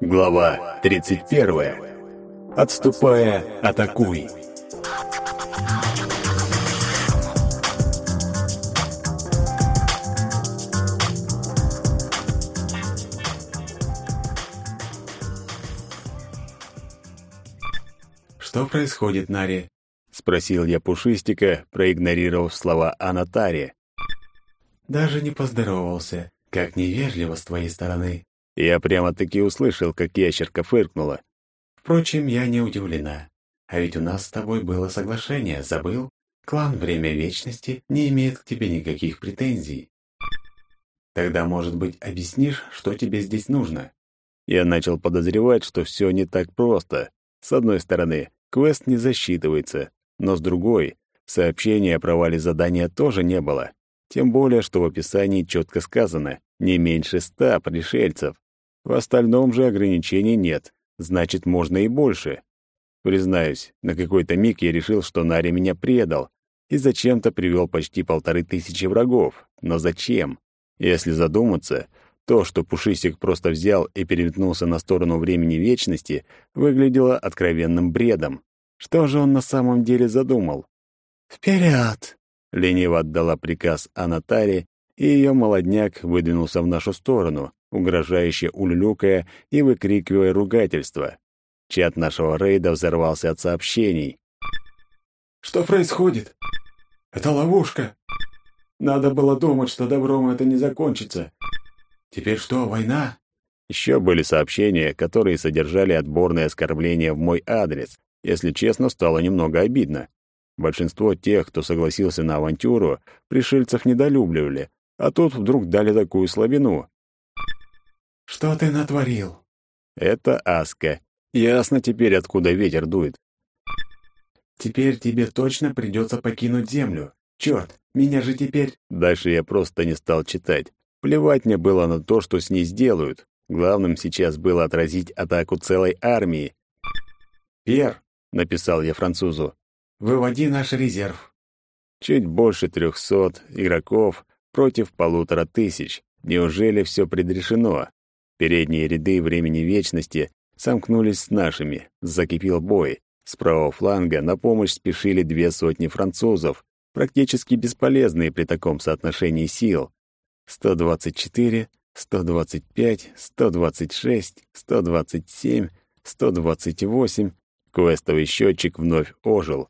Глава 31. Отступая, атакуй. «Что происходит, Нари?» — спросил я Пушистика, проигнорировав слова Анатари. «Даже не поздоровался. Как невежливо с твоей стороны». Я прямо-таки услышал, как ящерка фыркнула. «Впрочем, я не удивлена. А ведь у нас с тобой было соглашение, забыл? Клан Время Вечности не имеет к тебе никаких претензий. Тогда, может быть, объяснишь, что тебе здесь нужно?» Я начал подозревать, что все не так просто. С одной стороны, квест не засчитывается, но с другой, сообщения о провале задания тоже не было. Тем более, что в описании четко сказано «не меньше ста пришельцев». В остальном же ограничений нет, значит, можно и больше. Признаюсь, на какой-то миг я решил, что Нари меня предал и зачем-то привел почти полторы тысячи врагов. Но зачем? Если задуматься, то, что Пушистик просто взял и переметнулся на сторону времени вечности, выглядело откровенным бредом. Что же он на самом деле задумал? «Вперед!» — лениво отдала приказ Анатаре, и ее молодняк выдвинулся в нашу сторону, угрожающе улюлюкая и выкрикивая ругательства. Чат нашего рейда взорвался от сообщений. «Что происходит? Это ловушка. Надо было думать, что добром это не закончится. Теперь что, война?» Еще были сообщения, которые содержали отборные оскорбления в мой адрес. Если честно, стало немного обидно. Большинство тех, кто согласился на авантюру, пришельцев недолюбливали, а тут вдруг дали такую слабину. «Что ты натворил?» «Это Аска. Ясно теперь, откуда ветер дует». «Теперь тебе точно придется покинуть Землю. Черт, меня же теперь...» Дальше я просто не стал читать. Плевать мне было на то, что с ней сделают. Главным сейчас было отразить атаку целой армии. «Пьер», — написал я французу, Выводи наш резерв. Чуть больше трехсот игроков против полутора тысяч. Неужели все предрешено? Передние ряды времени вечности сомкнулись с нашими. Закипел бой. С правого фланга на помощь спешили две сотни французов, практически бесполезные при таком соотношении сил. 124, 125, 126, 127, 128. Квестовый счетчик вновь ожил.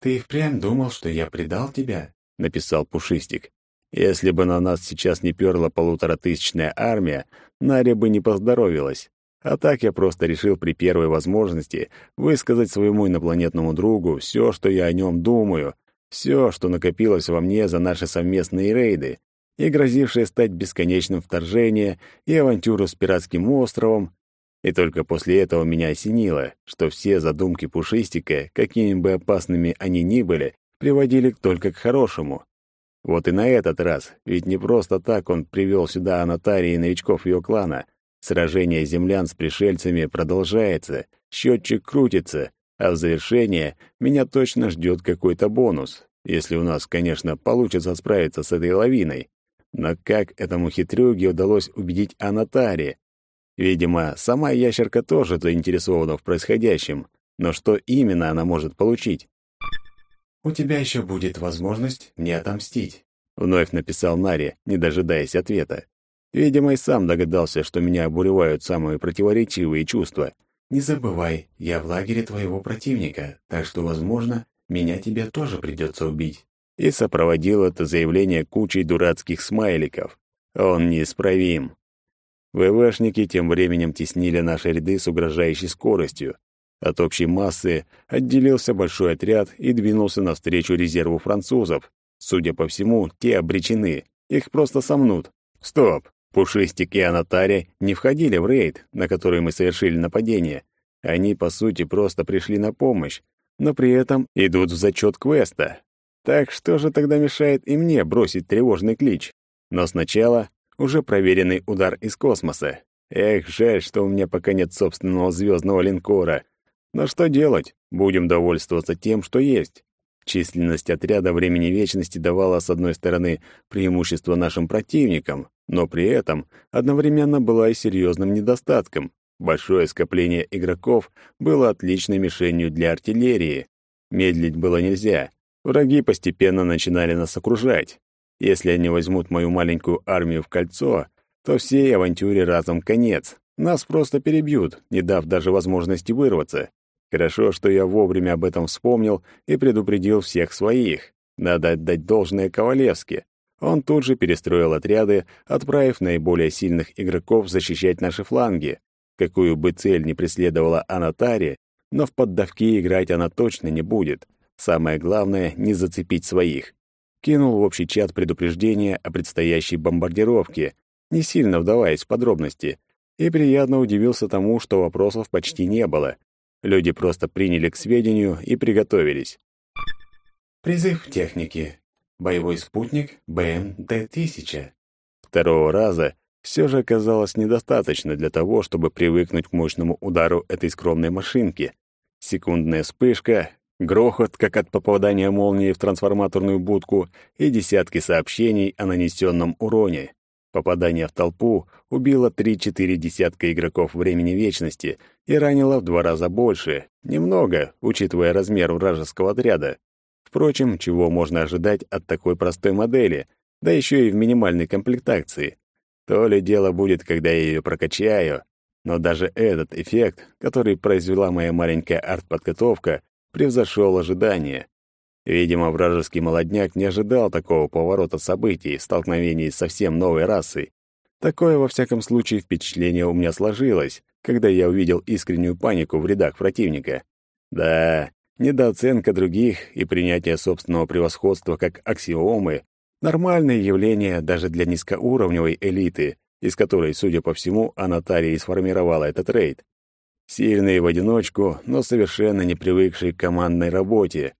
«Ты впрямь думал, что я предал тебя?» — написал Пушистик. «Если бы на нас сейчас не перла полуторатысячная армия, Наря бы не поздоровилась. А так я просто решил при первой возможности высказать своему инопланетному другу все, что я о нем думаю, все, что накопилось во мне за наши совместные рейды, и грозившее стать бесконечным вторжение, и авантюру с пиратским островом, и только после этого меня осенило, что все задумки Пушистика, какими бы опасными они ни были, приводили только к хорошему. Вот и на этот раз, ведь не просто так он привел сюда Анатарии и новичков ее клана. Сражение землян с пришельцами продолжается, счетчик крутится, а в завершение меня точно ждет какой-то бонус, если у нас, конечно, получится справиться с этой лавиной. Но как этому хитрюге удалось убедить Анатари? Видимо, сама ящерка тоже заинтересована в происходящем, но что именно она может получить? «У тебя еще будет возможность мне отомстить», — вновь написал Нари, не дожидаясь ответа. Видимо, и сам догадался, что меня обуревают самые противоречивые чувства. «Не забывай, я в лагере твоего противника, так что, возможно, меня тебе тоже придется убить». И сопроводил это заявление кучей дурацких смайликов. Он неисправим. ВВшники тем временем теснили наши ряды с угрожающей скоростью. От общей массы отделился большой отряд и двинулся навстречу резерву французов. Судя по всему, те обречены. Их просто сомнут. Стоп! Пушистик и Анатари не входили в рейд, на который мы совершили нападение. Они, по сути, просто пришли на помощь, но при этом идут в зачет квеста. Так что же тогда мешает и мне бросить тревожный клич? Но сначала уже проверенный удар из космоса. Эх, жаль, что у меня пока нет собственного звездного линкора. Но что делать? Будем довольствоваться тем, что есть. Численность отряда времени вечности давала, с одной стороны, преимущество нашим противникам, но при этом одновременно была и серьезным недостатком. Большое скопление игроков было отличной мишенью для артиллерии. Медлить было нельзя. Враги постепенно начинали нас окружать. Если они возьмут мою маленькую армию в кольцо, то всей авантюре разом конец. Нас просто перебьют, не дав даже возможности вырваться. Хорошо, что я вовремя об этом вспомнил и предупредил всех своих. Надо отдать должное Ковалевске. Он тут же перестроил отряды, отправив наиболее сильных игроков защищать наши фланги. Какую бы цель ни преследовала Анатари, но в поддавки играть она точно не будет. Самое главное — не зацепить своих. Кинул в общий чат предупреждение о предстоящей бомбардировке, не сильно вдаваясь в подробности, и приятно удивился тому, что вопросов почти не было. Люди просто приняли к сведению и приготовились. Призыв техники. Боевой спутник БМД-1000. Второго раза все же оказалось недостаточно для того, чтобы привыкнуть к мощному удару этой скромной машинки. Секундная вспышка, грохот, как от попадания молнии в трансформаторную будку, и десятки сообщений о нанесенном уроне. Попадание в толпу убило 3-4 десятка игроков времени вечности и ранило в два раза больше. Немного, учитывая размер вражеского отряда. Впрочем, чего можно ожидать от такой простой модели, да еще и в минимальной комплектации. То ли дело будет, когда я ее прокачаю, но даже этот эффект, который произвела моя маленькая артподготовка, превзошел ожидания. Видимо, вражеский молодняк не ожидал такого поворота событий в столкновении с совсем новой расой. Такое, во всяком случае, впечатление у меня сложилось, когда я увидел искреннюю панику в рядах противника. Да, недооценка других и принятие собственного превосходства как аксиомы — нормальное явление даже для низкоуровневой элиты, из которой, судя по всему, Анатария сформировала этот рейд. Сильные в одиночку, но совершенно не привыкшие к командной работе,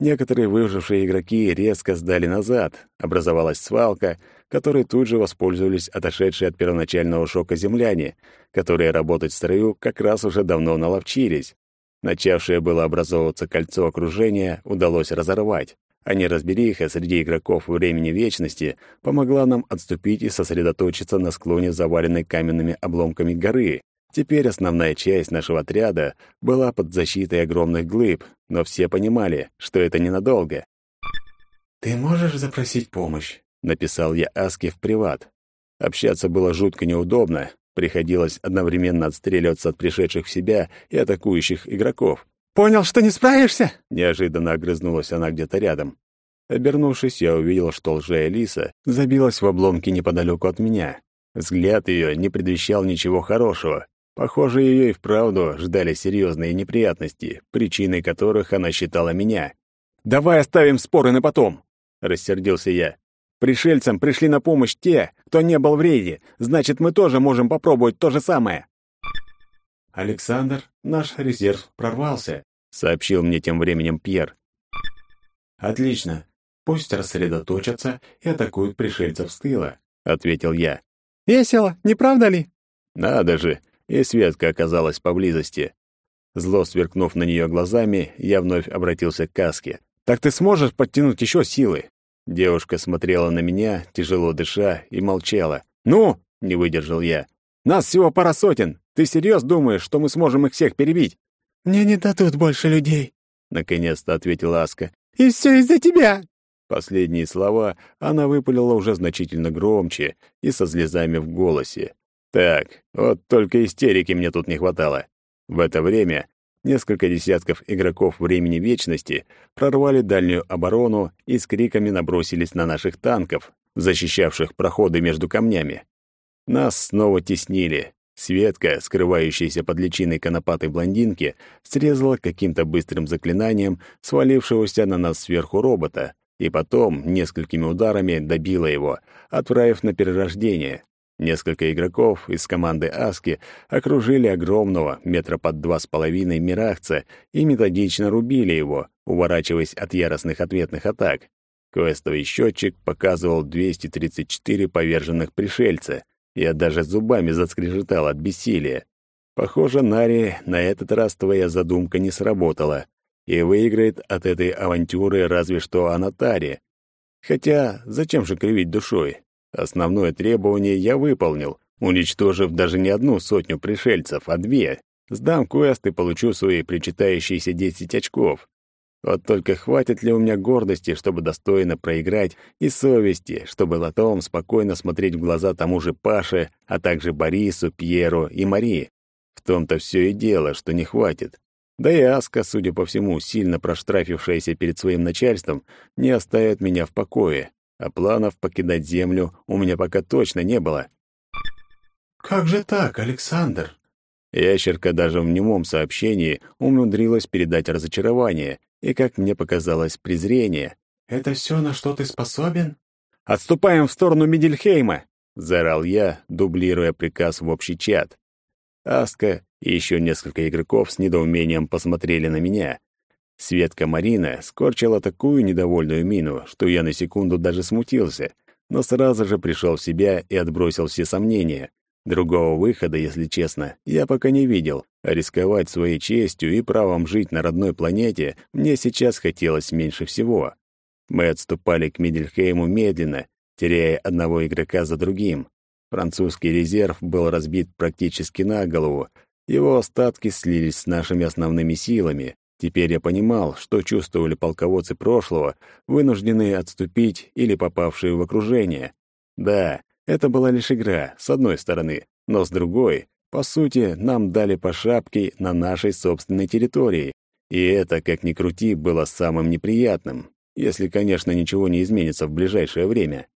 Некоторые выжившие игроки резко сдали назад, образовалась свалка, которой тут же воспользовались отошедшие от первоначального шока земляне, которые работать в строю как раз уже давно наловчились. Начавшее было образовываться кольцо окружения удалось разорвать, а неразбериха среди игроков времени вечности помогла нам отступить и сосредоточиться на склоне заваленной каменными обломками горы, Теперь основная часть нашего отряда была под защитой огромных глыб, но все понимали, что это ненадолго. «Ты можешь запросить помощь?» — написал я Аске в приват. Общаться было жутко неудобно, приходилось одновременно отстреливаться от пришедших в себя и атакующих игроков. «Понял, что не справишься?» — неожиданно огрызнулась она где-то рядом. Обернувшись, я увидел, что лжая лиса забилась в обломки неподалеку от меня. Взгляд ее не предвещал ничего хорошего. Похоже, ее и вправду ждали серьезные неприятности, причиной которых она считала меня. «Давай оставим споры на потом!» — рассердился я. «Пришельцам пришли на помощь те, кто не был в рейде. Значит, мы тоже можем попробовать то же самое». «Александр, наш резерв прорвался», — сообщил мне тем временем Пьер. «Отлично. Пусть рассредоточатся и атакуют пришельцев с тыла», — ответил я. «Весело, не правда ли?» «Надо же, и Светка оказалась поблизости. Зло сверкнув на нее глазами, я вновь обратился к Каске. «Так ты сможешь подтянуть еще силы?» Девушка смотрела на меня, тяжело дыша, и молчала. «Ну?» — не выдержал я. «Нас всего пара сотен. Ты серьезно думаешь, что мы сможем их всех перебить?» «Мне не дадут больше людей», — наконец-то ответила Аска. «И все из-за тебя!» Последние слова она выпалила уже значительно громче и со слезами в голосе. Так, вот только истерики мне тут не хватало. В это время несколько десятков игроков времени вечности прорвали дальнюю оборону и с криками набросились на наших танков, защищавших проходы между камнями. Нас снова теснили. Светка, скрывающаяся под личиной конопатой блондинки, срезала каким-то быстрым заклинанием свалившегося на нас сверху робота и потом несколькими ударами добила его, отправив на перерождение. Несколько игроков из команды Аски окружили огромного, метра под два с половиной, мирахца и методично рубили его, уворачиваясь от яростных ответных атак. Квестовый счетчик показывал 234 поверженных пришельца. Я даже зубами заскрежетал от бессилия. Похоже, Нари, на этот раз твоя задумка не сработала, и выиграет от этой авантюры разве что Анатари. Хотя, зачем же кривить душой? Основное требование я выполнил, уничтожив даже не одну сотню пришельцев, а две. Сдам квест и получу свои причитающиеся 10 очков. Вот только хватит ли у меня гордости, чтобы достойно проиграть, и совести, чтобы потом спокойно смотреть в глаза тому же Паше, а также Борису, Пьеру и Марии. В том-то все и дело, что не хватит. Да и Аска, судя по всему, сильно проштрафившаяся перед своим начальством, не оставит меня в покое, а планов покидать землю у меня пока точно не было. «Как же так, Александр?» Ящерка даже в немом сообщении умудрилась передать разочарование и, как мне показалось, презрение. «Это все, на что ты способен?» «Отступаем в сторону Мидельхейма!» — заорал я, дублируя приказ в общий чат. Аска и еще несколько игроков с недоумением посмотрели на меня. Светка Марина скорчила такую недовольную мину, что я на секунду даже смутился, но сразу же пришел в себя и отбросил все сомнения. Другого выхода, если честно, я пока не видел, а рисковать своей честью и правом жить на родной планете мне сейчас хотелось меньше всего. Мы отступали к Мидельхейму медленно, теряя одного игрока за другим. Французский резерв был разбит практически на голову, его остатки слились с нашими основными силами. Теперь я понимал, что чувствовали полководцы прошлого, вынужденные отступить или попавшие в окружение. Да, это была лишь игра, с одной стороны, но с другой, по сути, нам дали по шапке на нашей собственной территории. И это, как ни крути, было самым неприятным, если, конечно, ничего не изменится в ближайшее время.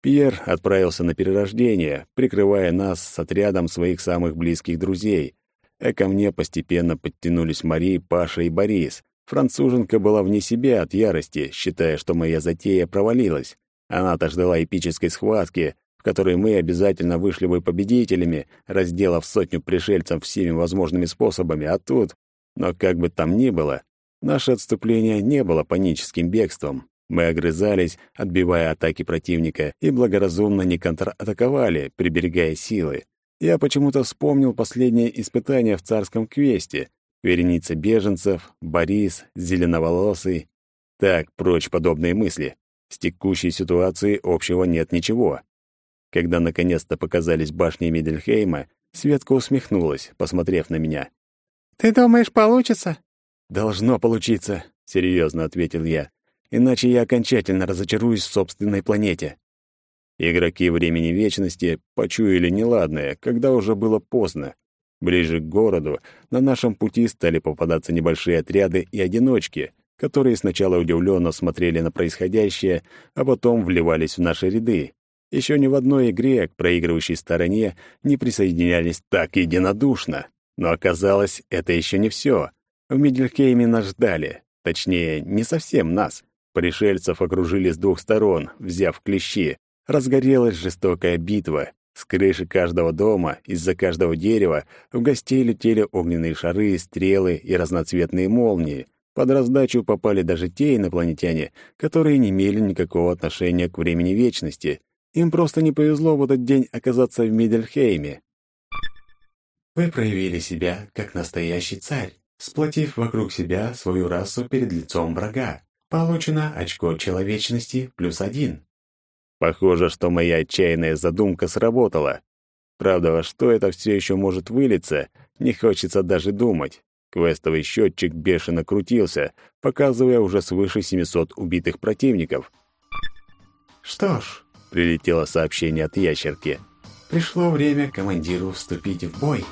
Пьер отправился на перерождение, прикрывая нас с отрядом своих самых близких друзей. А ко мне постепенно подтянулись Мари, Паша и Борис. Француженка была вне себя от ярости, считая, что моя затея провалилась. Она-то ждала эпической схватки, в которой мы обязательно вышли бы победителями, разделав сотню пришельцев всеми возможными способами, а тут... Но как бы там ни было, наше отступление не было паническим бегством. Мы огрызались, отбивая атаки противника, и благоразумно не контратаковали, приберегая силы. Я почему-то вспомнил последнее испытание в царском квесте. Вереница беженцев, Борис, зеленоволосый. Так, прочь подобные мысли. С текущей ситуацией общего нет ничего. Когда наконец-то показались башни Мидельхейма, Светка усмехнулась, посмотрев на меня. «Ты думаешь, получится?» «Должно получиться», — серьезно ответил я. «Иначе я окончательно разочаруюсь в собственной планете». Игроки Времени Вечности почуяли неладное, когда уже было поздно. Ближе к городу на нашем пути стали попадаться небольшие отряды и одиночки, которые сначала удивленно смотрели на происходящее, а потом вливались в наши ряды. Еще ни в одной игре к проигрывающей стороне не присоединялись так единодушно. Но оказалось, это еще не все. В Мидельхейме нас ждали. Точнее, не совсем нас. Пришельцев окружили с двух сторон, взяв клещи. Разгорелась жестокая битва. С крыши каждого дома, из-за каждого дерева в гостей летели огненные шары, стрелы и разноцветные молнии. Под раздачу попали даже те инопланетяне, которые не имели никакого отношения к времени вечности — им просто не повезло в этот день оказаться в Мидельхейме. Вы проявили себя как настоящий царь, сплотив вокруг себя свою расу перед лицом врага. Получено очко человечности плюс один. Похоже, что моя отчаянная задумка сработала. Правда, во что это все еще может вылиться, не хочется даже думать. Квестовый счетчик бешено крутился, показывая уже свыше 700 убитых противников. Что ж, прилетело сообщение от ящерки. Пришло время командиру вступить в бой.